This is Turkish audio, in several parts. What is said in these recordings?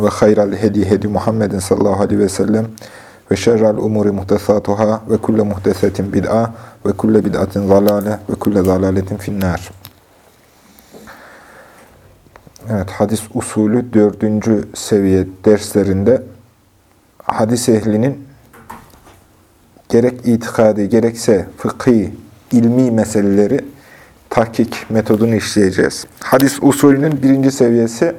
ve hayral hedi hedi Muhammedin sallallahu aleyhi ve sellem ve şerrel umuri muhtesatuhâ ve kulle muhtesetin bid'a ve kulle bid'atin zalale ve kulle zalaletin finnâr. Evet, hadis usulü dördüncü seviye derslerinde hadis ehlinin gerek itikadi gerekse fıkhi, ilmi meseleleri tahkik metodunu işleyeceğiz. Hadis usulünün birinci seviyesi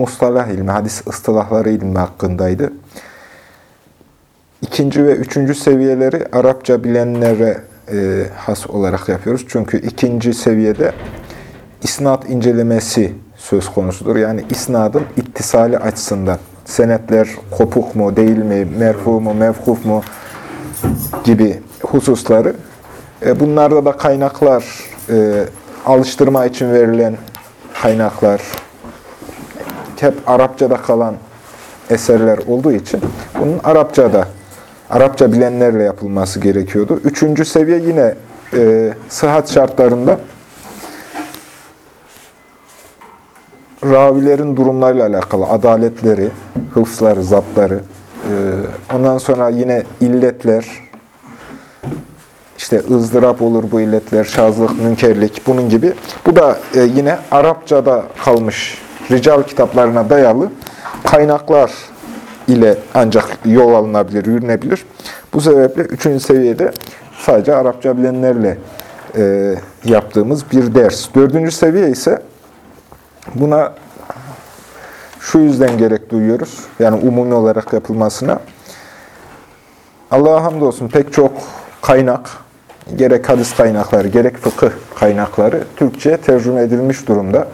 mustalah ilmi, hadis ıstılahları ilmi hakkındaydı. İkinci ve üçüncü seviyeleri Arapça bilenlere e, has olarak yapıyoruz. Çünkü ikinci seviyede isnat incelemesi söz konusudur. Yani isnadın ittisali açısından senetler kopuk mu, değil mi, merfu mu, mevkuf mu gibi hususları. E, bunlarda da kaynaklar, e, alıştırma için verilen kaynaklar, hep Arapçada kalan eserler olduğu için bunun Arapçada, Arapça bilenlerle yapılması gerekiyordu. Üçüncü seviye yine e, sıhhat şartlarında ravilerin durumlarıyla alakalı, adaletleri, hıfzları, zaptları, e, ondan sonra yine illetler, işte ızdırap olur bu illetler, şazlık, münkerlik, bunun gibi. Bu da e, yine Arapçada kalmış rical kitaplarına dayalı kaynaklar ile ancak yol alınabilir, yürünebilir. Bu sebeple üçüncü seviyede sadece Arapça bilenlerle e, yaptığımız bir ders. Dördüncü seviye ise buna şu yüzden gerek duyuyoruz. Yani umumi olarak yapılmasına. Allah'a hamdolsun pek çok kaynak, gerek hadis kaynakları, gerek fıkıh kaynakları Türkçe'ye tercüme edilmiş durumda.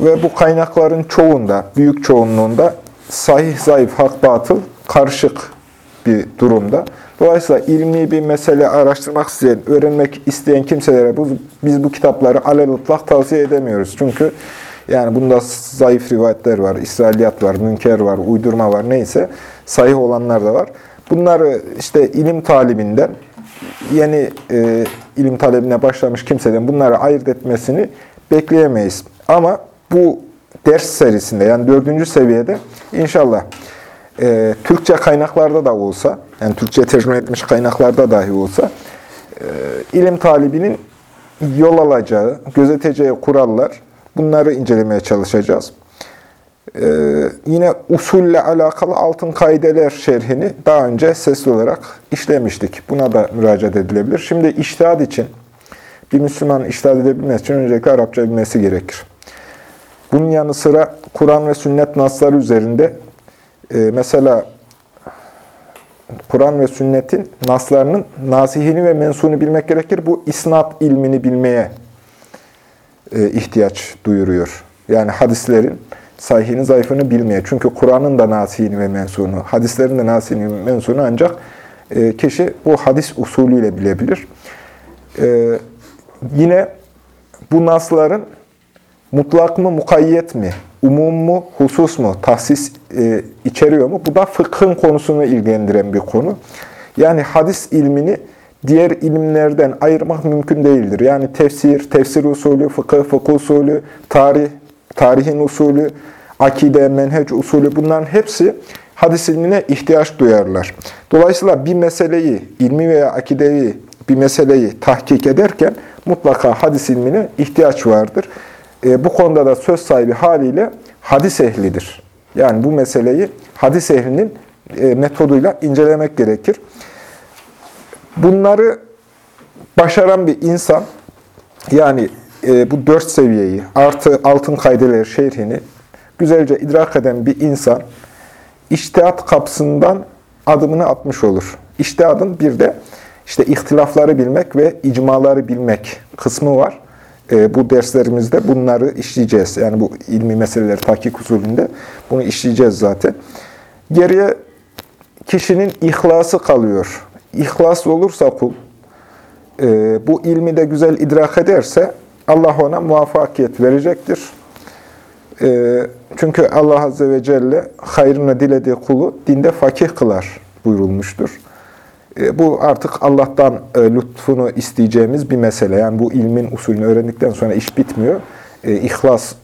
Ve bu kaynakların çoğunda, büyük çoğunluğunda sahih, zayıf, hak, batıl karışık bir durumda. Dolayısıyla ilmi bir mesele araştırmak isteyen, öğrenmek isteyen kimselere bu, biz bu kitapları alelütlak tavsiye edemiyoruz. Çünkü yani bunda zayıf rivayetler var, İsrailiyat var, münker var, uydurma var neyse sahih olanlar da var. Bunları işte ilim talibinden, yeni e, ilim talebine başlamış kimseden bunları ayırt etmesini bekleyemeyiz. Ama bu ders serisinde yani dördüncü seviyede inşallah e, Türkçe kaynaklarda da olsa, yani Türkçe tercüme etmiş kaynaklarda dahi olsa e, ilim talibinin yol alacağı, gözeteceği kurallar bunları incelemeye çalışacağız. Ee, yine usulle alakalı altın kaideler şerhini daha önce sesli olarak işlemiştik. Buna da müracaat edilebilir. Şimdi iştihad için, bir Müslüman iştihad edebilmesi için öncelikle Arapça bilmesi gerekir. Bunun yanı sıra Kur'an ve sünnet nasları üzerinde e, mesela Kur'an ve sünnetin naslarının nasihini ve mensunu bilmek gerekir. Bu isnat ilmini bilmeye e, ihtiyaç duyuruyor. Yani hadislerin sahihini, zayıfını bilmeye. Çünkü Kur'an'ın da nasihini ve mensunu, hadislerin de nasihini ve mensunu ancak e, kişi bu hadis usulüyle bilebilir. E, yine bu nasların mutlak mı, mukayyet mi, umum mu, husus mu, tahsis e, içeriyor mu? Bu da fıkhın konusunu ilgilendiren bir konu. Yani hadis ilmini diğer ilimlerden ayırmak mümkün değildir. Yani tefsir, tefsir usulü, fıkıh, fıkıh usulü, tarih, tarihin usulü, akide, menhec usulü bunların hepsi hadis ilmine ihtiyaç duyarlar. Dolayısıyla bir meseleyi, ilmi veya akideyi bir meseleyi tahkik ederken mutlaka hadis ilmine ihtiyaç vardır. E, bu konuda da söz sahibi haliyle hadis ehlidir. Yani bu meseleyi hadis ehlinin e, metoduyla incelemek gerekir. Bunları başaran bir insan, yani e, bu dört seviyeyi, artı altın kaydeleri şerhini güzelce idrak eden bir insan, iştihat kapısından adımını atmış olur. İştihadın bir de işte ihtilafları bilmek ve icmaları bilmek kısmı var. E, bu derslerimizde bunları işleyeceğiz. Yani bu ilmi meseleleri tahkik usulünde bunu işleyeceğiz zaten. Geriye kişinin ihlası kalıyor. İhlas olursa kul, e, bu ilmi de güzel idrak ederse Allah ona muvaffakiyet verecektir. E, çünkü Allah Azze ve Celle hayrını dilediği kulu dinde fakih kılar buyurulmuştur. E, bu artık Allah'tan e, lütfunu isteyeceğimiz bir mesele. Yani bu ilmin usulünü öğrendikten sonra iş bitmiyor. E, ihlas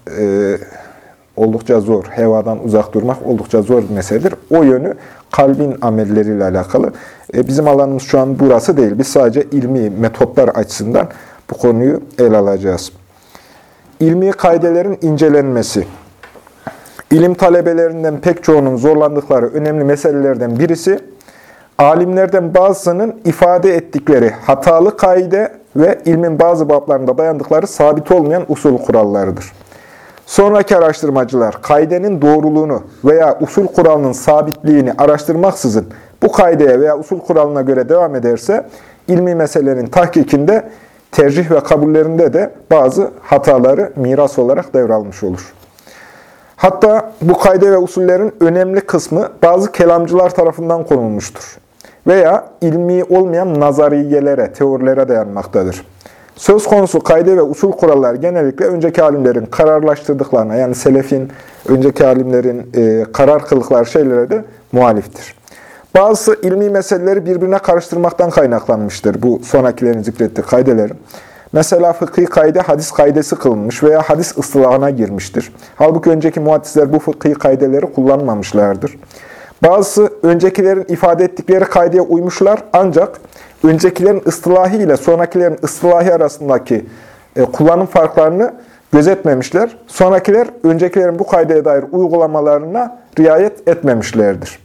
oldukça zor. Hevadan uzak durmak oldukça zor bir meseledir. O yönü kalbin amelleriyle alakalı. Bizim alanımız şu an burası değil. Biz sadece ilmi metotlar açısından bu konuyu ele alacağız. İlmi kaidelerin incelenmesi. İlim talebelerinden pek çoğunun zorlandıkları önemli meselelerden birisi, alimlerden bazısının ifade ettikleri hatalı kaide ve ilmin bazı bablarında dayandıkları sabit olmayan usul kurallarıdır. Sonraki araştırmacılar kaidenin doğruluğunu veya usul kuralının sabitliğini araştırmaksızın bu kaideye veya usul kuralına göre devam ederse ilmi meselenin tahkikinde, tercih ve kabullerinde de bazı hataları miras olarak devralmış olur. Hatta bu kaide ve usullerin önemli kısmı bazı kelamcılar tarafından konulmuştur. Veya ilmi olmayan nazariyelere, teorilere dayanmaktadır. Söz konusu kaide ve usul kurallar genellikle önceki alimlerin kararlaştırdıklarına, yani selefin, önceki alimlerin e, karar kıldıkları şeylere de muhaliftir. Bazı ilmi meseleleri birbirine karıştırmaktan kaynaklanmıştır. Bu sonrakilerin zikrettiği kaidelerin. Mesela fıkhi kaide hadis kaidesi kılınmış veya hadis ıslahına girmiştir. Halbuki önceki muhaddisler bu fıkhi kaideleri kullanmamışlardır. Bazı öncekilerin ifade ettikleri kaideye uymuşlar ancak öncekilerin ıslahı ile sonrakilerin ıslahı arasındaki e, kullanım farklarını gözetmemişler. Sonrakiler öncekilerin bu kaideye dair uygulamalarına riayet etmemişlerdir.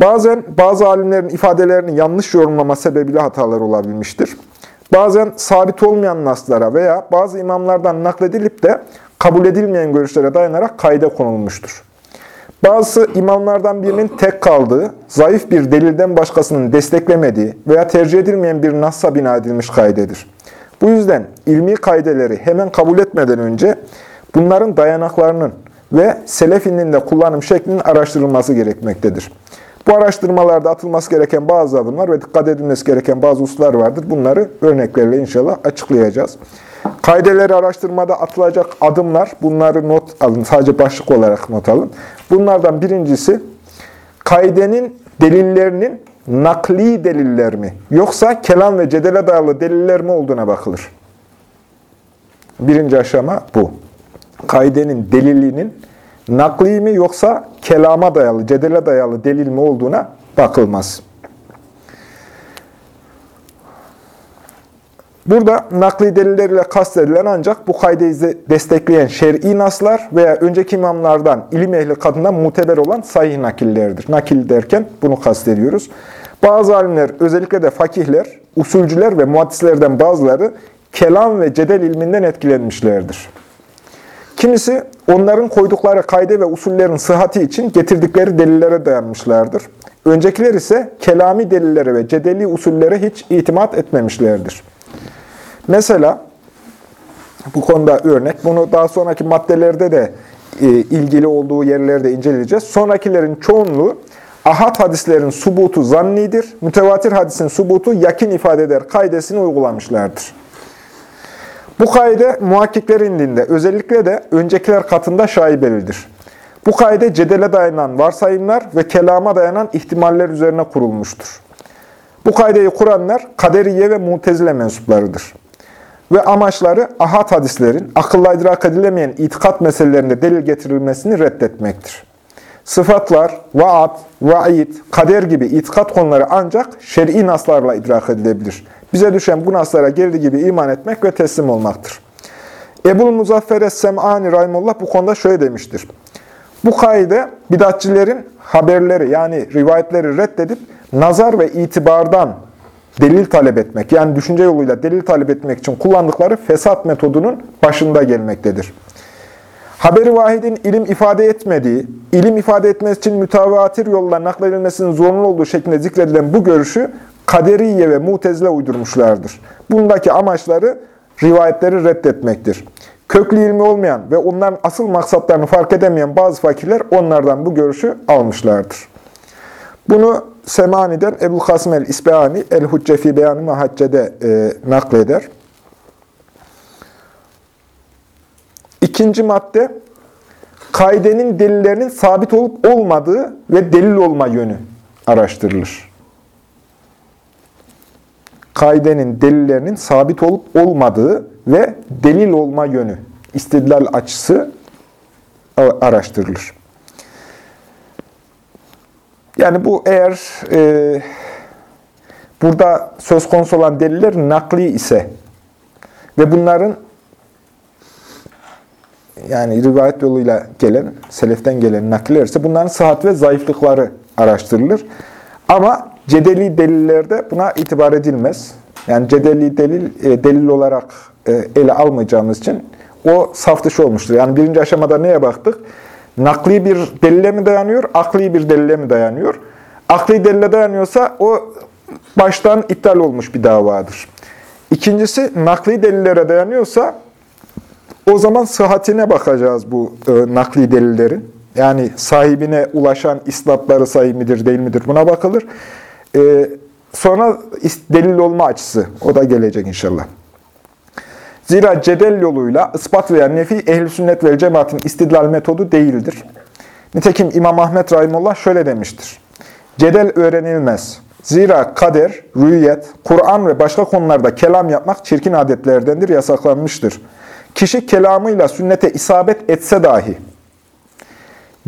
Bazen bazı alimlerin ifadelerini yanlış yorumlama sebebiyle hatalar olabilmiştir. Bazen sabit olmayan naslara veya bazı imamlardan nakledilip de kabul edilmeyen görüşlere dayanarak kaide konulmuştur. Bazı imamlardan birinin tek kaldığı, zayıf bir delilden başkasının desteklemediği veya tercih edilmeyen bir nassa bina edilmiş kaidedir. Bu yüzden ilmi kaideleri hemen kabul etmeden önce bunların dayanaklarının ve selef indinde kullanım şeklinin araştırılması gerekmektedir. Bu araştırmalarda atılması gereken bazı adımlar ve dikkat edilmesi gereken bazı hususlar vardır. Bunları örneklerle inşallah açıklayacağız. Kaideleri araştırmada atılacak adımlar, bunları not alın, sadece başlık olarak not alın. Bunlardan birincisi, kaidenin delillerinin nakli deliller mi, yoksa kelam ve cedele dayalı deliller mi olduğuna bakılır. Birinci aşama bu. Kaidenin delilinin nakli mi yoksa kelama dayalı, cedele dayalı delil mi olduğuna bakılmaz. Burada nakli delilleriyle kastedilen ancak bu kaydeyi destekleyen şer'i naslar veya önceki imamlardan, ilim ehli kadından muteber olan sahih nakillerdir. Nakil derken bunu kastediyoruz. Bazı alimler, özellikle de fakihler, usulcüler ve muhaddislerden bazıları kelam ve cedel ilminden etkilenmişlerdir. Kimisi onların koydukları kayde ve usullerin sıhhati için getirdikleri delillere dayanmışlardır. Öncekiler ise kelami delillere ve cedeli usullere hiç itimat etmemişlerdir. Mesela bu konuda örnek, bunu daha sonraki maddelerde de e, ilgili olduğu yerlerde inceleyeceğiz. Sonrakilerin çoğunluğu ahad hadislerin subutu zannidir, mütevatir hadisin subutu yakin ifade eder kaidesini uygulamışlardır. Bu kaide muhakkiklerin dinde, özellikle de öncekiler katında şaibelidir. Bu kaide cedele dayanan varsayımlar ve kelama dayanan ihtimaller üzerine kurulmuştur. Bu kaideyi kuranlar kaderiye ve mutezile mensuplarıdır. Ve amaçları ahad hadislerin akılla idrak edilemeyen itikat meselelerinde delil getirilmesini reddetmektir. Sıfatlar, vaat, vaid, kader gibi itikat konuları ancak şer'i naslarla idrak edilebilir. Bize düşen bu naslara geldiği gibi iman etmek ve teslim olmaktır. Ebul Muzaffer Es-Sem'ani Rahimullah bu konuda şöyle demiştir. Bu kaide bidatçilerin haberleri yani rivayetleri reddedip nazar ve itibardan delil talep etmek, yani düşünce yoluyla delil talep etmek için kullandıkları fesat metodunun başında gelmektedir. Haberi vahidin ilim ifade etmediği, ilim ifade etmesi için mütevatir yolla nakledilmesinin zorunlu olduğu şeklinde zikredilen bu görüşü kaderiye ve mutezile uydurmuşlardır. Bundaki amaçları rivayetleri reddetmektir. Köklü ilmi olmayan ve onların asıl maksatlarını fark edemeyen bazı fakirler onlardan bu görüşü almışlardır. Bunu Semani'den Ebu Kasım el-İsbehani El-Huccefi Beyanı Mahacce'de e, nakleder. İkinci madde, kaidenin delillerinin sabit olup olmadığı ve delil olma yönü araştırılır. Kaidenin delillerinin sabit olup olmadığı ve delil olma yönü, istidlal açısı araştırılır. Yani bu eğer e, burada söz konusu olan deliller nakli ise ve bunların yani rivayet yoluyla gelen, seleften gelen nakiller ise bunların sıhhat ve zayıflıkları araştırılır. Ama cedeli delillerde buna itibar edilmez. Yani cedeli delil, e, delil olarak e, ele almayacağımız için o saf dışı olmuştur. Yani birinci aşamada neye baktık? Nakli bir delile mi dayanıyor, akli bir delile mi dayanıyor? Akli delile dayanıyorsa o baştan iptal olmuş bir davadır. İkincisi nakli delillere dayanıyorsa o zaman sıhhatine bakacağız bu e, nakli delillerin. Yani sahibine ulaşan isnatları sahih midir değil midir buna bakılır. E, sonra delil olma açısı o da gelecek inşallah. Zira cedel yoluyla ispat veya nefi ehl sünnet ve cemaatin istidlal metodu değildir. Nitekim İmam Ahmet Rahimullah şöyle demiştir. Cedel öğrenilmez. Zira kader, rüyet, Kur'an ve başka konularda kelam yapmak çirkin adetlerdendir, yasaklanmıştır. Kişi kelamıyla sünnete isabet etse dahi,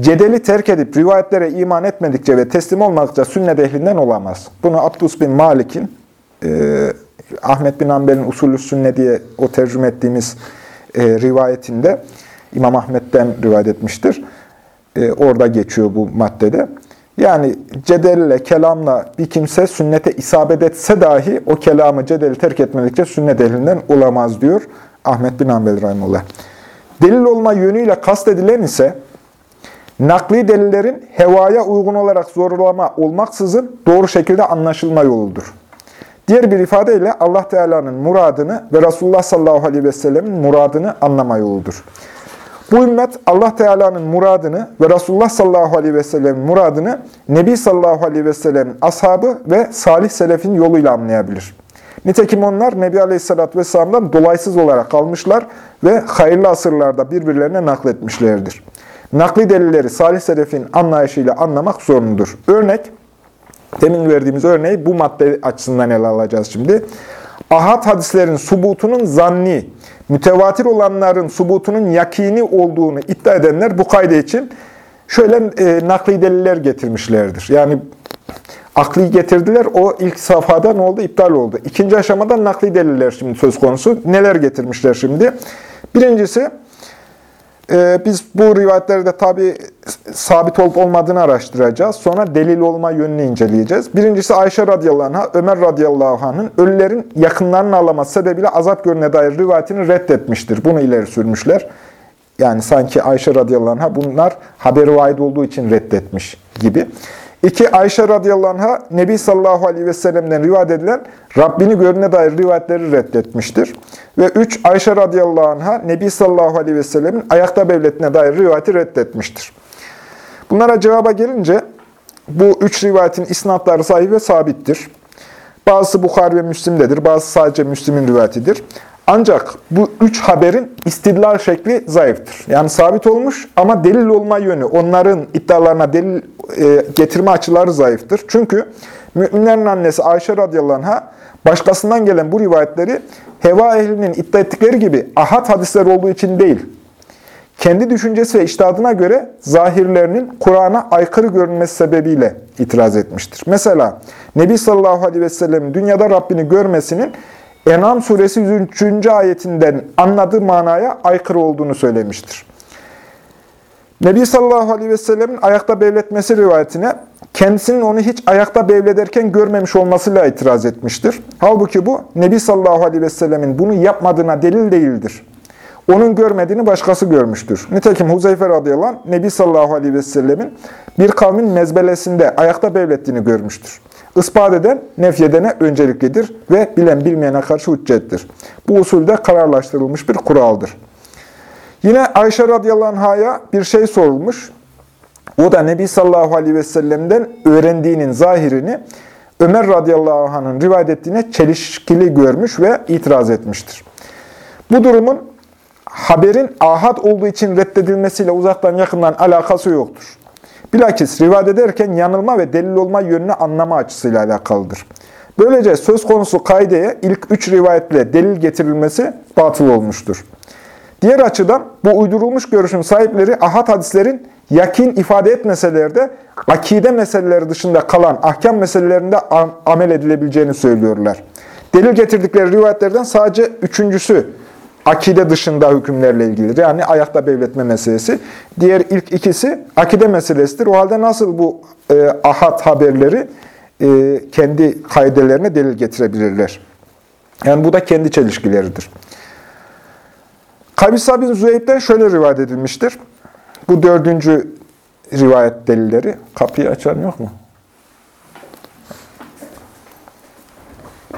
cedeli terk edip rivayetlere iman etmedikçe ve teslim olmadıkça sünnet ehlinden olamaz. Bunu Abdus bin Malik'in, e, Ahmet bin Hanbel'in usulü sünne diye o tercüme ettiğimiz e, rivayetinde, İmam Ahmet'ten rivayet etmiştir. E, orada geçiyor bu maddede. Yani cedelle, kelamla bir kimse sünnete isabet etse dahi o kelamı cedeli terk etmedikçe sünnet ehlinden olamaz diyor Ahmet bin Hanbel Rahimullah. Delil olma yönüyle kastedilen ise nakli delillerin hevaya uygun olarak zorlama olmaksızın doğru şekilde anlaşılma yoludur. Diğer bir ifadeyle Allah Teala'nın muradını ve Resulullah sallallahu aleyhi ve sellemin muradını anlama yoludur. Bu ümmet Allah Teala'nın muradını ve Resulullah sallallahu aleyhi ve sellem'in muradını Nebi sallallahu aleyhi ve sellem'in ashabı ve salih selefin yoluyla anlayabilir. Nitekim onlar Nebi aleyhissalatü vesselam'dan dolaysız olarak kalmışlar ve hayırlı asırlarda birbirlerine nakletmişlerdir. Nakli delilleri salih selefin anlayışıyla anlamak zorundur. Örnek, demin verdiğimiz örneği bu madde açısından ele alacağız şimdi. Ahad hadislerin subutunun zanni, mütevatir olanların subutunun yakini olduğunu iddia edenler bu kaydı için şöyle e, nakli deliller getirmişlerdir. Yani akli getirdiler, o ilk safhada ne oldu? İptal oldu. İkinci aşamada nakli deliller şimdi söz konusu. Neler getirmişler şimdi? Birincisi, ee, biz bu rivayetlerde tabi sabit olup olmadığını araştıracağız. Sonra delil olma yönünü inceleyeceğiz. Birincisi Ayşe radıyallahu anh'a, Ömer radıyallahu anh'ın ölülerin yakınlarını ağlaması sebebiyle azap görüne dair rivayetini reddetmiştir. Bunu ileri sürmüşler. Yani sanki Ayşe radıyallahu anh'a bunlar haberi vaid olduğu için reddetmiş gibi. İki, Ayşe radıyallahu anh'a Nebi sallallahu aleyhi ve sellem'den rivayet edilen Rabbini görüne dair rivayetleri reddetmiştir. Ve üç, Ayşe radıyallahu anh'a Nebi sallallahu aleyhi ve sellemin ayakta devletine dair rivayeti reddetmiştir. Bunlara cevaba gelince bu üç rivayetin isnatları sahih ve sabittir. Bazısı Bukhari ve Müslim'dedir, bazısı sadece Müslim'in rivayetidir. Ancak bu üç haberin istidlal şekli zayıftır. Yani sabit olmuş ama delil olma yönü, onların iddialarına delil e, getirme açıları zayıftır. Çünkü müminlerin annesi Ayşe radıyallahu anh'a başkasından gelen bu rivayetleri heva ehlinin iddia ettikleri gibi ahad hadisler olduğu için değil, kendi düşüncesi ve iştihadına göre zahirlerinin Kur'an'a aykırı görünmesi sebebiyle itiraz etmiştir. Mesela Nebi sallallahu aleyhi ve sellem'in dünyada Rabbini görmesinin En'am suresi 103. ayetinden anladığı manaya aykırı olduğunu söylemiştir. Nebi sallallahu aleyhi ve sellemin ayakta bevletmesi rivayetine kendisinin onu hiç ayakta bevlederken görmemiş olmasıyla itiraz etmiştir. Halbuki bu Nebi sallallahu aleyhi ve sellemin bunu yapmadığına delil değildir. Onun görmediğini başkası görmüştür. Nitekim Huzeyfe radıyallahu anh, Nebi sallallahu aleyhi ve sellemin bir kavmin mezbelesinde ayakta bevlettiğini görmüştür. Ispat eden, nefyedene önceliklidir ve bilen bilmeyene karşı hüccettir. Bu usulde kararlaştırılmış bir kuraldır. Yine Ayşe radıyallahu anh'a bir şey sorulmuş. O da Nebi sallallahu aleyhi ve sellem'den öğrendiğinin zahirini Ömer radıyallahu anh'ın rivayet ettiğine çelişkili görmüş ve itiraz etmiştir. Bu durumun haberin ahad olduğu için reddedilmesiyle uzaktan yakından alakası yoktur. Bilakis rivayet ederken yanılma ve delil olma yönünü anlama açısıyla alakalıdır. Böylece söz konusu kaideye ilk üç rivayetle delil getirilmesi batıl olmuştur. Diğer açıdan bu uydurulmuş görüşün sahipleri ahad hadislerin yakin ifade etmeseler de akide meseleleri dışında kalan ahkam meselelerinde amel edilebileceğini söylüyorlar. Delil getirdikleri rivayetlerden sadece üçüncüsü akide dışında hükümlerle ilgilidir. Yani ayakta devletme meselesi. Diğer ilk ikisi akide meselesidir. O halde nasıl bu e, ahad haberleri e, kendi kaidelerine delil getirebilirler? Yani bu da kendi çelişkileridir. Kabisa bin Züheyb'den şöyle rivayet edilmiştir. Bu dördüncü rivayet delilleri. Kapıyı açan yok mu?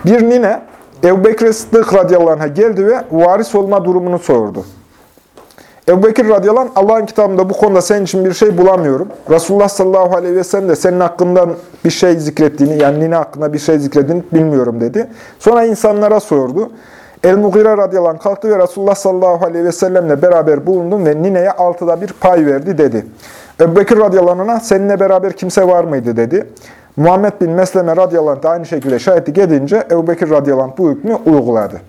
Bir nine Ebu Bekir Sıddık radıyallahu anh'a geldi ve varis olma durumunu sordu. Ebu Bekir radıyallahu anh, Allah'ın kitabında bu konuda senin için bir şey bulamıyorum. Resulullah sallallahu aleyhi ve sellem de senin hakkından bir şey zikrettiğini, yani nine hakkında bir şey zikrettiğini bilmiyorum dedi. Sonra insanlara sordu. El-Mughire radıyallahu anh kalktı ve Resulullah sallallahu aleyhi ve sellemle beraber bulundum ve nineye altıda bir pay verdi dedi. Ebu Bekir radıyallahu anh'a seninle beraber kimse var mıydı dedi. Muhammed bin Mesleme radıyallahu anh aynı şekilde şahitlik edince Ebu Bekir radıyallahu bu hükmü uyguladı.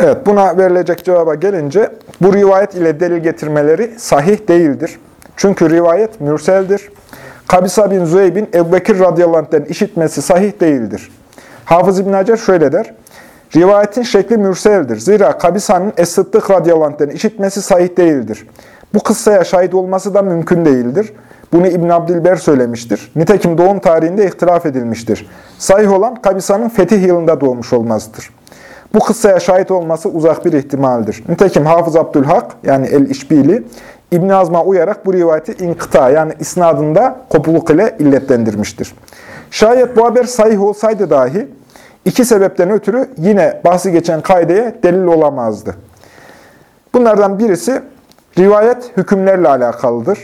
Evet, buna verilecek cevaba gelince bu rivayet ile delil getirmeleri sahih değildir. Çünkü rivayet mürseldir. Kabisa bin Züeyb'in Ebu Bekir radıyallahu anh'den işitmesi sahih değildir. Hafız İbn Hacer şöyle der. Rivayetin şekli mürseldir. Zira Kabisa'nın Es-Sıddık radıyallahu anh'den işitmesi sahih değildir. Bu kıssaya şahit olması da mümkün değildir. Bunu İbn Abdilber söylemiştir. Nitekim doğum tarihinde ihtilaf edilmiştir. Sahih olan Kabisa'nın fetih yılında doğmuş olmasıdır. Bu kıssaya şahit olması uzak bir ihtimaldir. Nitekim Hafız Abdülhak yani El-İşbili İbn Azm'a uyarak bu rivayeti inkıta yani isnadında kopukluk ile illetlendirmiştir. Şayet bu haber sahih olsaydı dahi iki sebepten ötürü yine bahsi geçen kaideye delil olamazdı. Bunlardan birisi rivayet hükümlerle alakalıdır.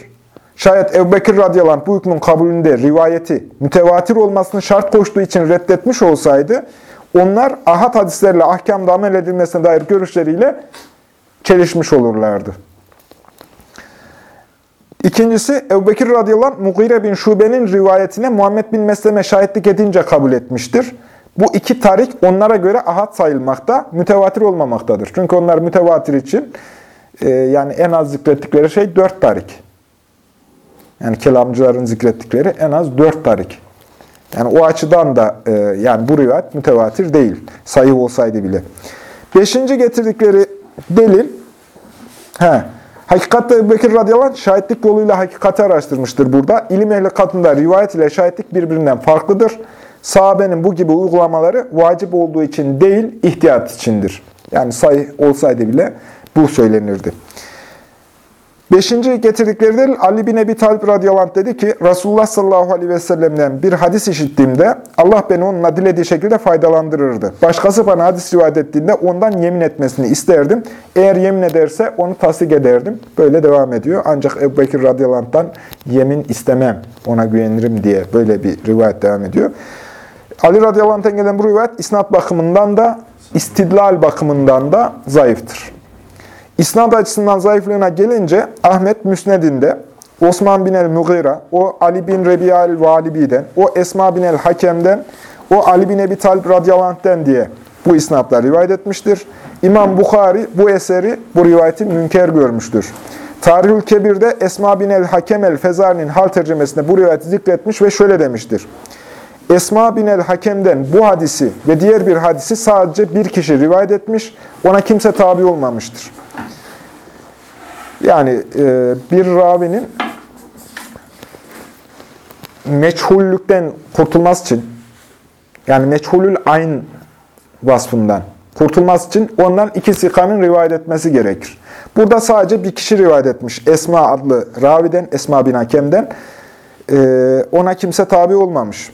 Şayet Ebu Bekir radıyallahu bu hükmün kabulünde rivayeti mütevatir olmasını şart koştuğu için reddetmiş olsaydı, onlar ahad hadislerle ahkamda amel edilmesine dair görüşleriyle çelişmiş olurlardı. İkincisi, Ebu Bekir radıyallahu Mugire bin Şube'nin rivayetine Muhammed bin Mesleme şahitlik edince kabul etmiştir. Bu iki tarik onlara göre ahad sayılmakta, mütevatir olmamaktadır. Çünkü onlar mütevatir için e, yani en az zikrettikleri şey dört tarik. Yani kelamcıların zikrettikleri en az dört tarik. Yani o açıdan da e, yani bu rivayet mütevatir değil. Sayı olsaydı bile. Beşinci getirdikleri delil, he, hakikatte Ebu Bekir radıyallahu anh şahitlik yoluyla hakikati araştırmıştır burada. İlim ehli katında rivayet ile şahitlik birbirinden farklıdır. Sahabenin bu gibi uygulamaları vacip olduğu için değil, ihtiyat içindir. Yani sayı olsaydı bile bu söylenirdi. Beşinci getirdikleri delil Ali bin Ebi Talib radıyallahu anh dedi ki Resulullah sallallahu aleyhi ve sellem'den bir hadis işittiğimde Allah beni onunla dilediği şekilde faydalandırırdı. Başkası bana hadis rivayet ettiğinde ondan yemin etmesini isterdim. Eğer yemin ederse onu tasdik ederdim. Böyle devam ediyor. Ancak Ebu Bekir radıyallahu yemin istemem, ona güvenirim diye böyle bir rivayet devam ediyor. Ali radıyallahu anh'tan gelen bu rivayet isnat bakımından da istidlal bakımından da zayıftır. İsnad açısından zayıflığına gelince Ahmet Müsned'inde, Osman bin el-Mughira, o Ali bin Rebi'a el-Valibi'den, o Esma bin el-Hakem'den, o Ali bin Ebi Talib radıyallahu diye bu isnatlar rivayet etmiştir. İmam Bukhari bu eseri, bu rivayeti münker görmüştür. Tarihül Kebir'de Esma bin el-Hakem el-Fezari'nin hal tercümesinde bu rivayeti zikretmiş ve şöyle demiştir. Esma bin el-Hakem'den bu hadisi ve diğer bir hadisi sadece bir kişi rivayet etmiş, ona kimse tabi olmamıştır. Yani e, bir ravinin meçhullükten kurtulması için, yani meçhulül ayn vasfından kurtulması için ondan iki sikanın rivayet etmesi gerekir. Burada sadece bir kişi rivayet etmiş. Esma adlı raviden, Esma bin Hakem'den. E, ona kimse tabi olmamış.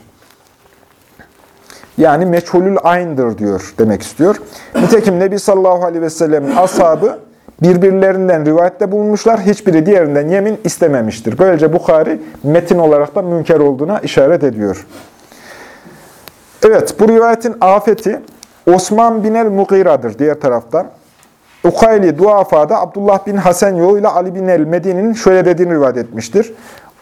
Yani meçhulül ayn'dır diyor demek istiyor. Nitekim Nebi sallallahu aleyhi ve sellem'in ashabı birbirlerinden rivayette bulunmuşlar. Hiçbiri diğerinden yemin istememiştir. Böylece Bukhari metin olarak da münker olduğuna işaret ediyor. Evet, bu rivayetin afeti Osman bin el-Mughira'dır diğer taraftan. Ukayli Duafa'da Abdullah bin Hasan yoluyla Ali bin el-Medine'nin şöyle dediğini rivayet etmiştir.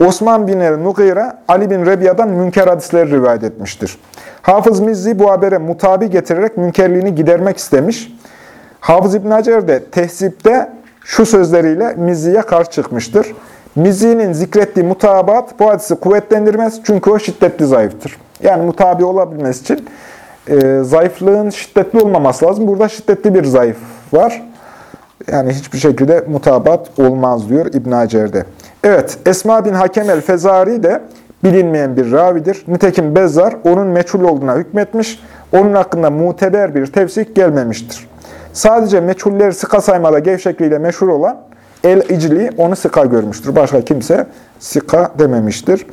Osman bin el-Mughira, Ali bin Rebiya'dan münker hadisleri rivayet etmiştir. Hafız Mizzi bu habere mutabi getirerek münkerliğini gidermek istemiş. Hafız İbn Hacer de tehzipte şu sözleriyle Mizzi'ye karşı çıkmıştır. Mizzi'nin zikrettiği mutabat bu hadisi kuvvetlendirmez çünkü o şiddetli zayıftır. Yani mutabi olabilmesi için e, zayıflığın şiddetli olmaması lazım. Burada şiddetli bir zayıf var. Yani hiçbir şekilde mutabat olmaz diyor İbn Hacer'de. Evet, Esma bin Hakem el-Fezari de bilinmeyen bir ravidir. Nitekim Bezzar onun meçhul olduğuna hükmetmiş. Onun hakkında muteber bir tefsik gelmemiştir. Sadece meçhulleri sıka saymada gevşekliğiyle meşhur olan El-İcli onu sıka görmüştür. Başka kimse sıka dememiştir.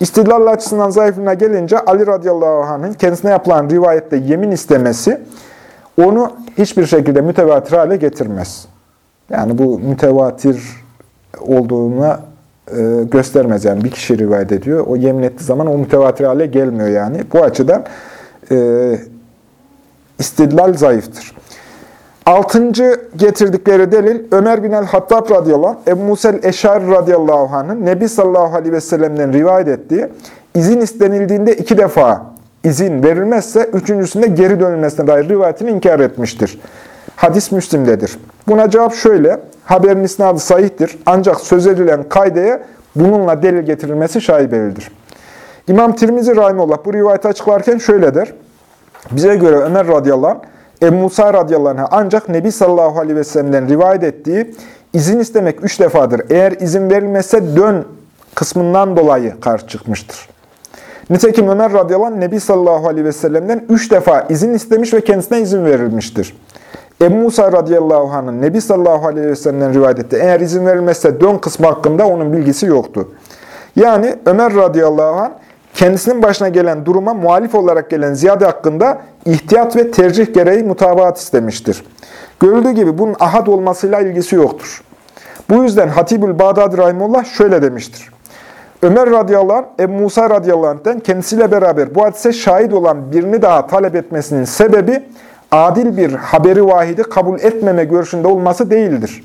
İstidlal açısından zayıflığına gelince Ali radıyallahu anh'ın kendisine yapılan rivayette yemin istemesi onu hiçbir şekilde mütevatir hale getirmez. Yani bu mütevatir olduğuna e, göstermez. Yani bir kişi rivayet ediyor. O yemin ettiği zaman o mütevatir hale gelmiyor yani. Bu açıdan e, istidlal zayıftır. Altıncı getirdikleri delil Ömer bin el-Hattab radıyallahu anh, Ebu Musel Eşar radıyallahu anh'ın Nebi sallallahu aleyhi ve sellem'den rivayet ettiği izin istenildiğinde iki defa izin verilmezse üçüncüsünde geri dönülmesine dair rivayetini inkar etmiştir. Hadis Müslim'dedir. Buna cevap şöyle, haberin isnadı sahihtir ancak söz edilen kaydeye bununla delil getirilmesi şaibelidir. İmam Tirmizi Rahimullah bu rivayeti açıklarken şöyle der. Bize göre Ömer radıyallahu anh, Ebu Musa radıyallahu anh ancak Nebi sallallahu aleyhi ve sellem'den rivayet ettiği izin istemek üç defadır. Eğer izin verilmezse dön kısmından dolayı karşı çıkmıştır. Nitekim Ömer radıyallahu anh Nebi sallallahu aleyhi ve sellem'den üç defa izin istemiş ve kendisine izin verilmiştir. Ebu Musa radıyallahu anh'ın Nebi sallallahu aleyhi ve sellem'den rivayet etti. Eğer izin verilmezse dön kısmı hakkında onun bilgisi yoktu. Yani Ömer radıyallahu anh kendisinin başına gelen duruma muhalif olarak gelen ziyade hakkında ihtiyat ve tercih gereği mutabaat istemiştir. Görüldüğü gibi bunun ahad olmasıyla ilgisi yoktur. Bu yüzden Hatibül Bağdadi Rahimullah şöyle demiştir. Ömer radıyallahu anh, Ebu Musa radıyallahu anh'ten kendisiyle beraber bu hadise şahit olan birini daha talep etmesinin sebebi adil bir haberi vahidi kabul etmeme görüşünde olması değildir.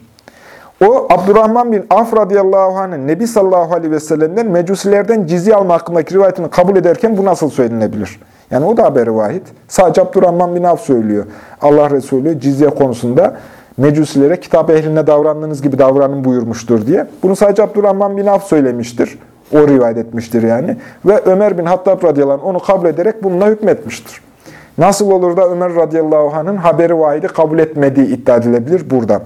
O Abdurrahman bin Af radıyallahu anh'ın Nebi sallallahu aleyhi ve sellem'den mecusilerden cizye alma hakkındaki rivayetini kabul ederken bu nasıl söylenebilir? Yani o da haberi vahid. Sadece Abdurrahman bin Af söylüyor. Allah Resulü cizye konusunda mecusilere kitap ehline davrandığınız gibi davranın buyurmuştur diye. Bunu sadece Abdurrahman bin Af söylemiştir. O rivayet etmiştir yani. Ve Ömer bin Hattab radıyallahu anh onu kabul ederek bununla hükmetmiştir. Nasıl olur da Ömer radıyallahu anh'ın haberi vahidi kabul etmediği iddia edilebilir burada.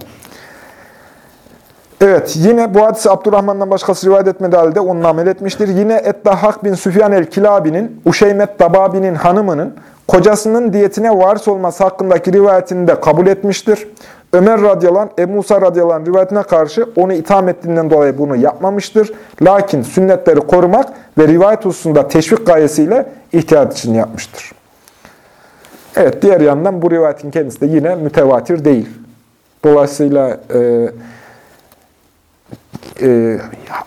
Evet, yine bu hadisi Abdurrahman'dan başkası rivayet etmediği halde onun amel etmiştir. Yine Eddahak bin Süfyan el-Kilabi'nin, Uşeymet Dababi'nin hanımının kocasının diyetine varis olması hakkındaki rivayetini de kabul etmiştir. Ömer radıyallahu anh, Ebu Musa radıyallahu anh rivayetine karşı onu itham ettiğinden dolayı bunu yapmamıştır. Lakin sünnetleri korumak ve rivayet hususunda teşvik gayesiyle ihtiyat için yapmıştır. Evet, diğer yandan bu rivayetin kendisi de yine mütevatir değil. Dolayısıyla e, e,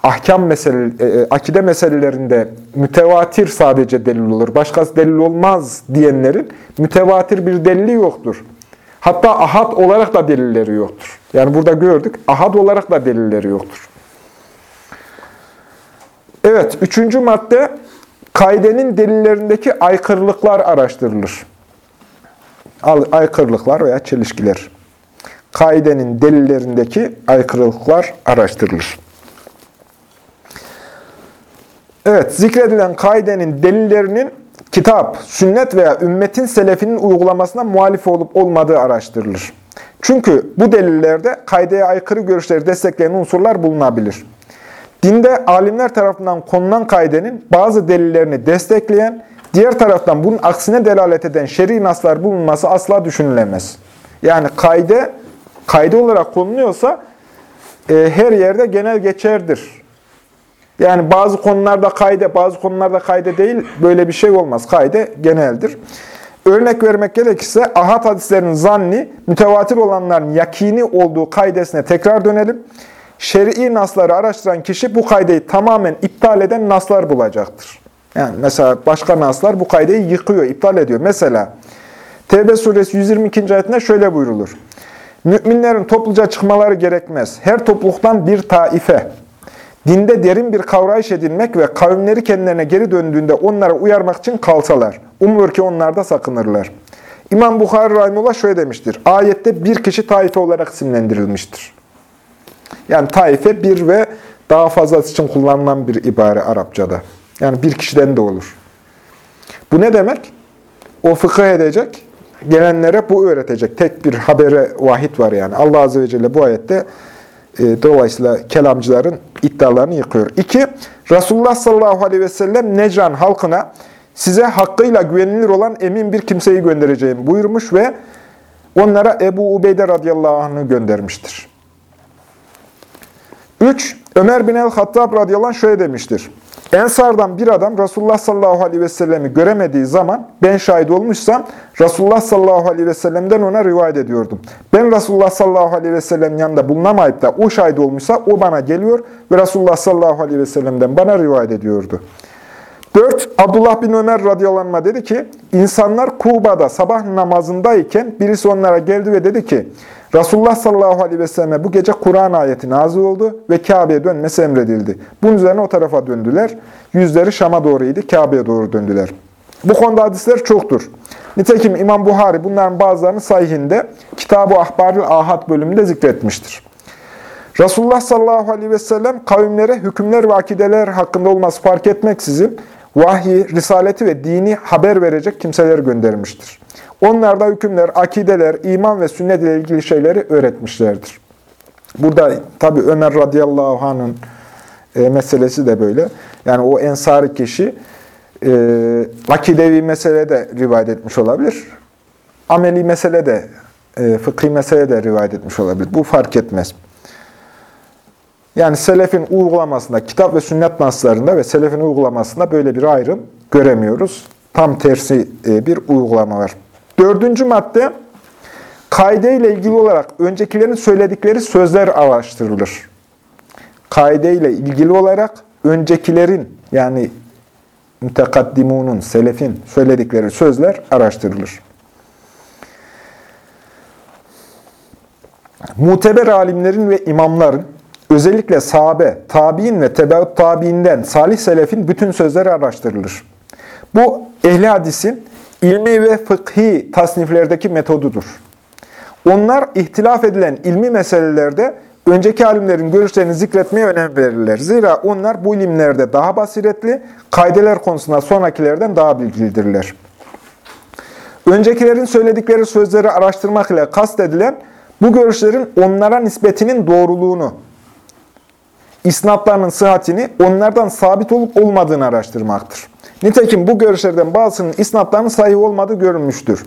ahkam mesele, e, akide meselelerinde mütevatir sadece delil olur. Başkası delil olmaz diyenlerin mütevatir bir delili yoktur. Hatta ahad olarak da delilleri yoktur. Yani burada gördük, ahad olarak da delilleri yoktur. Evet, üçüncü madde, kaidenin delillerindeki aykırılıklar araştırılır. Aykırılıklar veya çelişkiler kaidenin delillerindeki aykırılıklar araştırılır. Evet, zikredilen kaidenin delillerinin kitap, sünnet veya ümmetin selefinin uygulamasına muhalif olup olmadığı araştırılır. Çünkü bu delillerde kaideye aykırı görüşleri destekleyen unsurlar bulunabilir. Dinde alimler tarafından konulan kaidenin bazı delillerini destekleyen, diğer taraftan bunun aksine delalet eden şer'i naslar bulunması asla düşünülemez. Yani kaide kaydı olarak konuluyorsa e, her yerde genel geçerdir. Yani bazı konularda kayde, bazı konularda kayde değil, böyle bir şey olmaz. Kayde geneldir. Örnek vermek gerekirse ahad hadislerin zanni, mütevatir olanların yakini olduğu kaidesine tekrar dönelim. Şer'i nasları araştıran kişi bu kaydeyi tamamen iptal eden naslar bulacaktır. Yani mesela başka naslar bu kaydeyi yıkıyor, iptal ediyor. Mesela Tevbe suresi 122. ayetinde şöyle buyrulur. Müminlerin topluca çıkmaları gerekmez. Her topluluktan bir taife, dinde derin bir kavrayış edinmek ve kavimleri kendilerine geri döndüğünde onlara uyarmak için kalsalar. Umulur ki onlar da sakınırlar. İmam Bukhari Rahimullah şöyle demiştir. Ayette bir kişi taife olarak isimlendirilmiştir. Yani taife bir ve daha fazlası için kullanılan bir ibare Arapçada. Yani bir kişiden de olur. Bu ne demek? O fıkıh edecek, gelenlere bu öğretecek. Tek bir habere vahid var yani. Allah Azze ve Celle bu ayette e, dolayısıyla kelamcıların iddialarını yıkıyor. İki, Resulullah sallallahu aleyhi ve sellem Necran halkına size hakkıyla güvenilir olan emin bir kimseyi göndereceğim buyurmuş ve onlara Ebu Ubeyde radıyallahu anh'ı göndermiştir. 3. Ömer bin el-Hattab radıyallahu anh şöyle demiştir. Ensardan bir adam Resulullah sallallahu aleyhi ve sellemi göremediği zaman ben şahit olmuşsam Resulullah sallallahu aleyhi ve sellem'den ona rivayet ediyordum. Ben Resulullah sallallahu aleyhi ve sellem yanında bulunamayıp da o şahit olmuşsa o bana geliyor ve Resulullah sallallahu aleyhi ve sellem'den bana rivayet ediyordu. 4. Abdullah bin Ömer radıyallahu dedi ki, insanlar Kuba'da sabah namazındayken birisi onlara geldi ve dedi ki, Resulullah sallallahu aleyhi ve selleme bu gece Kur'an ayeti nazil oldu ve Kabe'ye dönmesi emredildi. Bunun üzerine o tarafa döndüler. Yüzleri Şam'a doğruydu, Kabe'ye doğru döndüler. Bu konuda hadisler çoktur. Nitekim İmam Buhari bunların bazılarını sahihinde Kitab-ı Ahbarül Ahad bölümünde zikretmiştir. Resulullah sallallahu aleyhi ve sellem kavimlere hükümler ve akideler hakkında olması fark etmeksizin vahyi, risaleti ve dini haber verecek kimseler göndermiştir. Onlar da hükümler, akideler, iman ve sünnet ile ilgili şeyleri öğretmişlerdir. Burada tabi Ömer radıyallahu anh'ın e, meselesi de böyle. Yani o ensari kişi e, akidevi mesele de rivayet etmiş olabilir. Ameli mesele de, e, fıkhi mesele de rivayet etmiş olabilir. Bu fark etmez. Yani selefin uygulamasında, kitap ve sünnet naslarında ve selefin uygulamasında böyle bir ayrım göremiyoruz. Tam tersi e, bir uygulama var. Dördüncü madde, kaide ile ilgili olarak öncekilerin söyledikleri sözler araştırılır. Kaide ile ilgili olarak öncekilerin yani mütekaddimunun, selefin söyledikleri sözler araştırılır. Muteber alimlerin ve imamların, özellikle sahabe, tabi'in ve tebeut tabi'inden, salih selefin bütün sözleri araştırılır. Bu ehli hadisin ilmi ve fıkhi tasniflerdeki metodudur. Onlar ihtilaf edilen ilmi meselelerde önceki alimlerin görüşlerini zikretmeye önem verirler. Zira onlar bu ilimlerde daha basiretli, kaydeler konusunda sonrakilerden daha bilgilidirler. Öncekilerin söyledikleri sözleri araştırmak ile kastedilen bu görüşlerin onlara nispetinin doğruluğunu, isnatlarının sıhhatini onlardan sabit olup olmadığını araştırmaktır. Nitekim bu görüşlerden bazısının isnatlarının sahih olmadığı görülmüştür.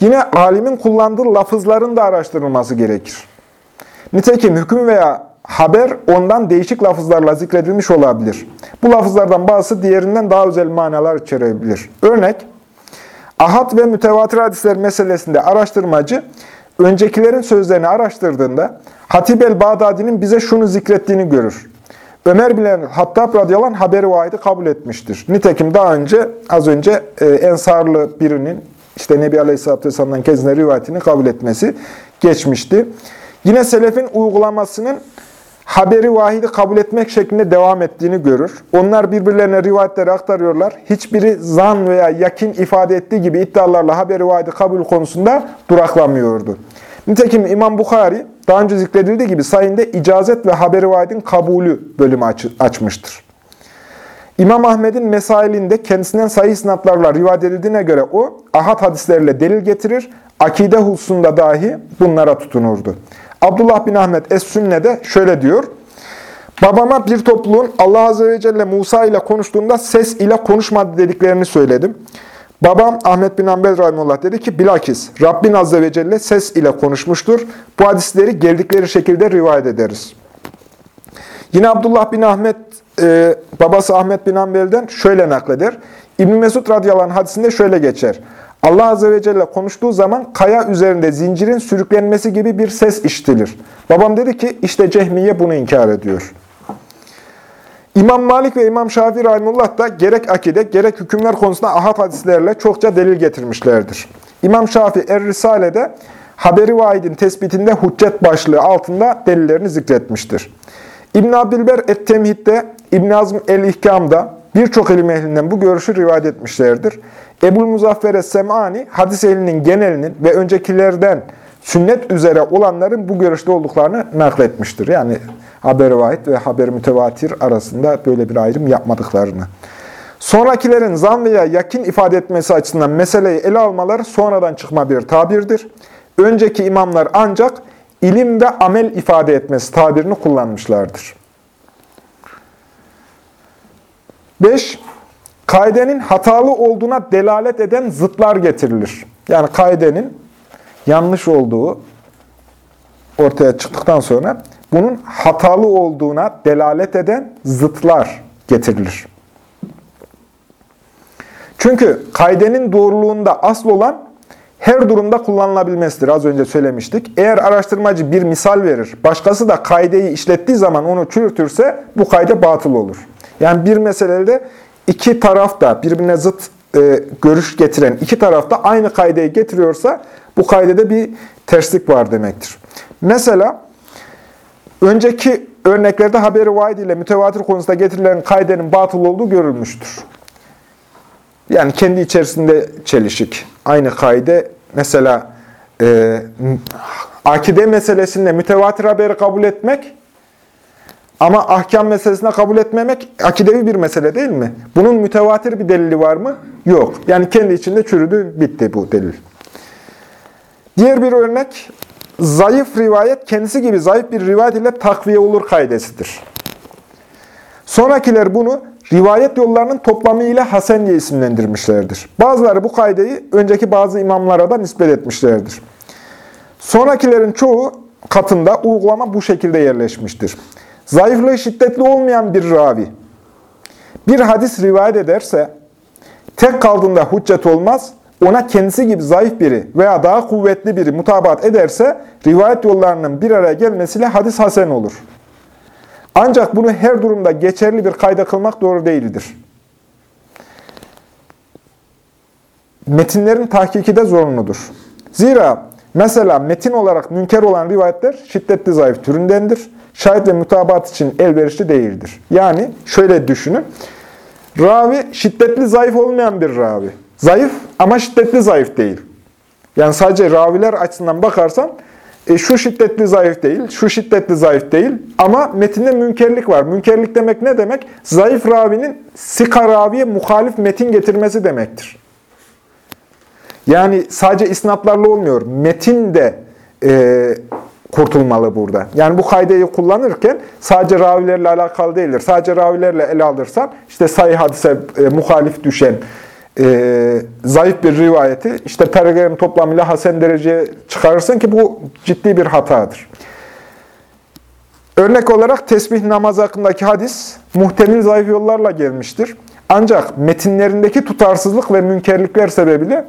Yine alimin kullandığı lafızların da araştırılması gerekir. Nitekim hüküm veya haber ondan değişik lafızlarla zikredilmiş olabilir. Bu lafızlardan bazısı diğerinden daha özel manalar içerebilir. Örnek, ahad ve mütevatir hadisler meselesinde araştırmacı, öncekilerin sözlerini araştırdığında Hatib el-Bağdadi'nin bize şunu zikrettiğini görür. Ömer bin Hattab radıyallahu anh haberi vaidi kabul etmiştir. Nitekim daha önce, az önce e, ensarlı birinin, işte Nebi Aleyhisselatü Vesselam'dan kendisine rivayetini kabul etmesi geçmişti. Yine selefin uygulamasının haberi vahidi kabul etmek şeklinde devam ettiğini görür. Onlar birbirlerine rivayetleri aktarıyorlar. Hiçbiri zan veya yakin ifade ettiği gibi iddialarla haberi vahidi kabul konusunda duraklamıyordu. Nitekim İmam Bukhari daha önce zikredildiği gibi sayında icazet ve haberi vaidin kabulü bölümü aç açmıştır. İmam Ahmet'in mesailinde kendisinden sayı sınavlarla rivayet edildiğine göre o, ahad hadislerle delil getirir, akide hususunda dahi bunlara tutunurdu. Abdullah bin Ahmet Es-Sünne'de şöyle diyor, Babama bir topluluğun Allah Azze ve Celle Musa ile konuştuğunda ses ile konuşmadı dediklerini söyledim. Babam Ahmet bin Ambel Rahimullah dedi ki, bilakis Rabbin Azze ve Celle ses ile konuşmuştur. Bu hadisleri geldikleri şekilde rivayet ederiz. Yine Abdullah bin Ahmet, e, babası Ahmet bin Ambel'den şöyle nakleder. İbn Mesud radıyallahu anh hadisinde şöyle geçer. Allah Azze ve Celle konuştuğu zaman kaya üzerinde zincirin sürüklenmesi gibi bir ses işitilir. Babam dedi ki işte Cehmiye bunu inkar ediyor. İmam Malik ve İmam Şafii Rahimullah da gerek akide gerek hükümler konusunda ahad hadislerle çokça delil getirmişlerdir. İmam Şafii Er-Risale'de haberi vaidin tespitinde hüccet başlığı altında delillerini zikretmiştir. İbn Abdülber Et-Temhid'de, İbn Azm El-İhkam'da birçok ilim ehlinden bu görüşü rivayet etmişlerdir. Ebul Muzaffer Es-Sem'ani hadis ehlinin genelinin ve öncekilerden sünnet üzere olanların bu görüşte olduklarını nakletmiştir. Yani haber vahid ve haber mütevatir arasında böyle bir ayrım yapmadıklarını. Sonrakilerin zan veya yakin ifade etmesi açısından meseleyi ele almaları sonradan çıkma bir tabirdir. Önceki imamlar ancak ilim ve amel ifade etmesi tabirini kullanmışlardır. 5. Kaidenin hatalı olduğuna delalet eden zıtlar getirilir. Yani kaidenin yanlış olduğu ortaya çıktıktan sonra bunun hatalı olduğuna delalet eden zıtlar getirilir. Çünkü kaidenin doğruluğunda asıl olan her durumda kullanılabilmesidir. Az önce söylemiştik. Eğer araştırmacı bir misal verir, başkası da kaideyi işlettiği zaman onu çürütürse bu kaide batıl olur. Yani bir meselede iki taraf da birbirine zıt e, görüş getiren iki taraf da aynı kaideyi getiriyorsa bu kaidede bir terslik var demektir. Mesela önceki örneklerde haberi vaid ile mütevatir konusunda getirilen kaidenin batıl olduğu görülmüştür. Yani kendi içerisinde çelişik. Aynı kaide mesela e, akide meselesinde mütevatir haberi kabul etmek ama ahkam meselesine kabul etmemek akidevi bir mesele değil mi? Bunun mütevatir bir delili var mı? Yok. Yani kendi içinde çürüdü, bitti bu delil. Diğer bir örnek, zayıf rivayet kendisi gibi zayıf bir rivayet ile takviye olur kaidesidir. Sonrakiler bunu rivayet yollarının toplamı ile Hasen diye isimlendirmişlerdir. Bazıları bu kaideyi önceki bazı imamlara da nispet etmişlerdir. Sonrakilerin çoğu katında uygulama bu şekilde yerleşmiştir. Zayıflığı şiddetli olmayan bir ravi bir hadis rivayet ederse tek kaldığında hüccet olmaz, ona kendisi gibi zayıf biri veya daha kuvvetli biri mutabat ederse rivayet yollarının bir araya gelmesiyle hadis hasen olur. Ancak bunu her durumda geçerli bir kayda kılmak doğru değildir. Metinlerin tahkiki de zorunludur. Zira mesela metin olarak münker olan rivayetler şiddetli zayıf türündendir. Şahit ve mutabat için elverişli değildir. Yani şöyle düşünün. Ravi şiddetli zayıf olmayan bir ravi. Zayıf ama şiddetli zayıf değil. Yani sadece raviler açısından bakarsan e, şu şiddetli zayıf değil, şu şiddetli zayıf değil ama metinde münkerlik var. Münkerlik demek ne demek? Zayıf ravinin sika raviye muhalif metin getirmesi demektir. Yani sadece isnatlarla olmuyor. Metin de e, kurtulmalı burada. Yani bu kaydeyi kullanırken sadece ravilerle alakalı değildir. Sadece ravilerle ele alırsan işte sayı hadise e, muhalif düşen e, zayıf bir rivayeti işte pergelerin toplamıyla hasen dereceye çıkarırsın ki bu ciddi bir hatadır. Örnek olarak tesbih namazı hakkındaki hadis muhtemel zayıf yollarla gelmiştir. Ancak metinlerindeki tutarsızlık ve münkerlikler sebebiyle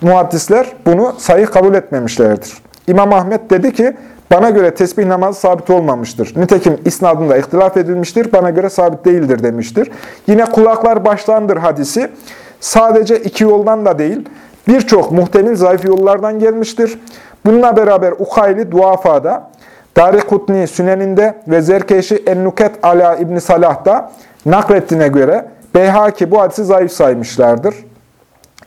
muhaddisler bunu sayı kabul etmemişlerdir. İmam Ahmet dedi ki, bana göre tesbih namazı sabit olmamıştır. Nitekim isnadında ihtilaf edilmiştir, bana göre sabit değildir demiştir. Yine kulaklar başlandır hadisi sadece iki yoldan da değil, birçok muhtemel zayıf yollardan gelmiştir. Bununla beraber Ukayli Duafa'da, Darikutni Süneninde ve Zerkeşi Ennuket Ala İbni Salah'da naklettiğine göre Beyhaki bu hadisi zayıf saymışlardır.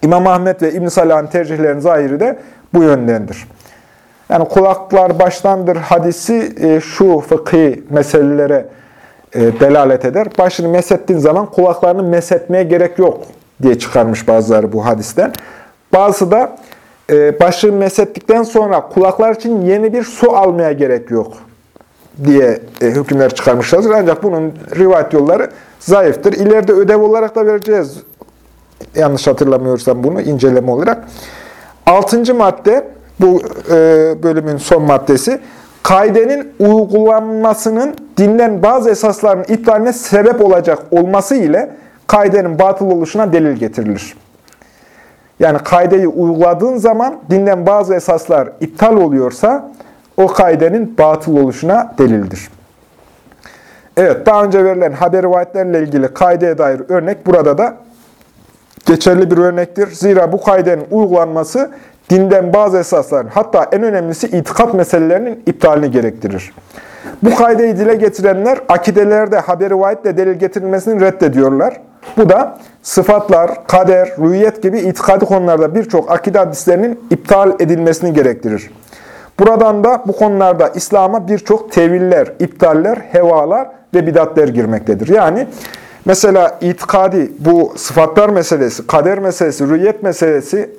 İmam Ahmet ve İbn Salah'ın tercihlerinin zahiri de bu yöndendir. Yani kulaklar baştandır hadisi e, şu fıkhi meselelere e, delalet eder. Başını mesettiğin zaman kulaklarını mesetmeye gerek yok diye çıkarmış bazıları bu hadisten. Bazısı da e, başı mesettikten sonra kulaklar için yeni bir su almaya gerek yok diye e, hükümler çıkarmışlardır. Ancak bunun rivayet yolları zayıftır. İleride ödev olarak da vereceğiz. Yanlış hatırlamıyorsam bunu inceleme olarak. Altıncı madde, bu e, bölümün son maddesi. Kaidenin uygulanmasının dinlen bazı esasların iptaline sebep olacak olması ile kaidenin batıl oluşuna delil getirilir. Yani kaideyi uyguladığın zaman dinden bazı esaslar iptal oluyorsa o kaidenin batıl oluşuna delildir. Evet, daha önce verilen haber rivayetlerle ilgili kaideye dair örnek burada da geçerli bir örnektir. Zira bu kaidenin uygulanması dinden bazı esasların hatta en önemlisi itikat meselelerinin iptalini gerektirir. Bu kaideyi dile getirenler akidelerde haber rivayetle delil getirilmesini reddediyorlar. Bu da sıfatlar, kader, rüyet gibi itikadi konularda birçok akide hadislerinin iptal edilmesini gerektirir. Buradan da bu konularda İslam'a birçok teviller, iptaller, hevalar ve bidatler girmektedir. Yani mesela itikadi bu sıfatlar meselesi, kader meselesi, rüyet meselesi,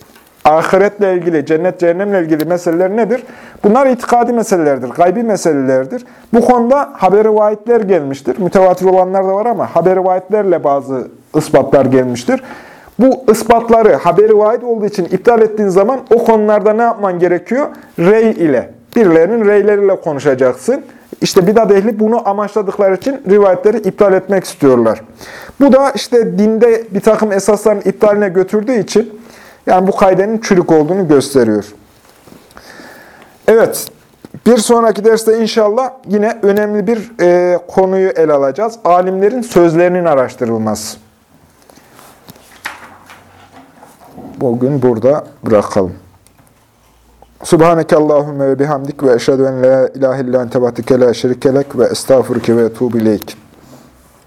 ahiretle ilgili, cennet cehennemle ilgili meseleler nedir? Bunlar itikadi meselelerdir, gaybi meselelerdir. Bu konuda haber rivayetler gelmiştir. Mütevatir olanlar da var ama haber rivayetlerle bazı ispatlar gelmiştir. Bu ispatları haber rivayet olduğu için iptal ettiğin zaman o konularda ne yapman gerekiyor? Rey ile, birilerinin reyleriyle konuşacaksın. İşte bidat ehli bunu amaçladıkları için rivayetleri iptal etmek istiyorlar. Bu da işte dinde bir takım esasların iptaline götürdüğü için yani bu kaidenin çürük olduğunu gösteriyor. Evet, bir sonraki derste inşallah yine önemli bir e, konuyu ele alacağız. Alimlerin sözlerinin araştırılması. Bugün burada bırakalım. Subhaneke Allahümme ve bihamdik ve eşhedü en la ilahe illa ente vahdike la şerikelek ve estağfurke ve etubu.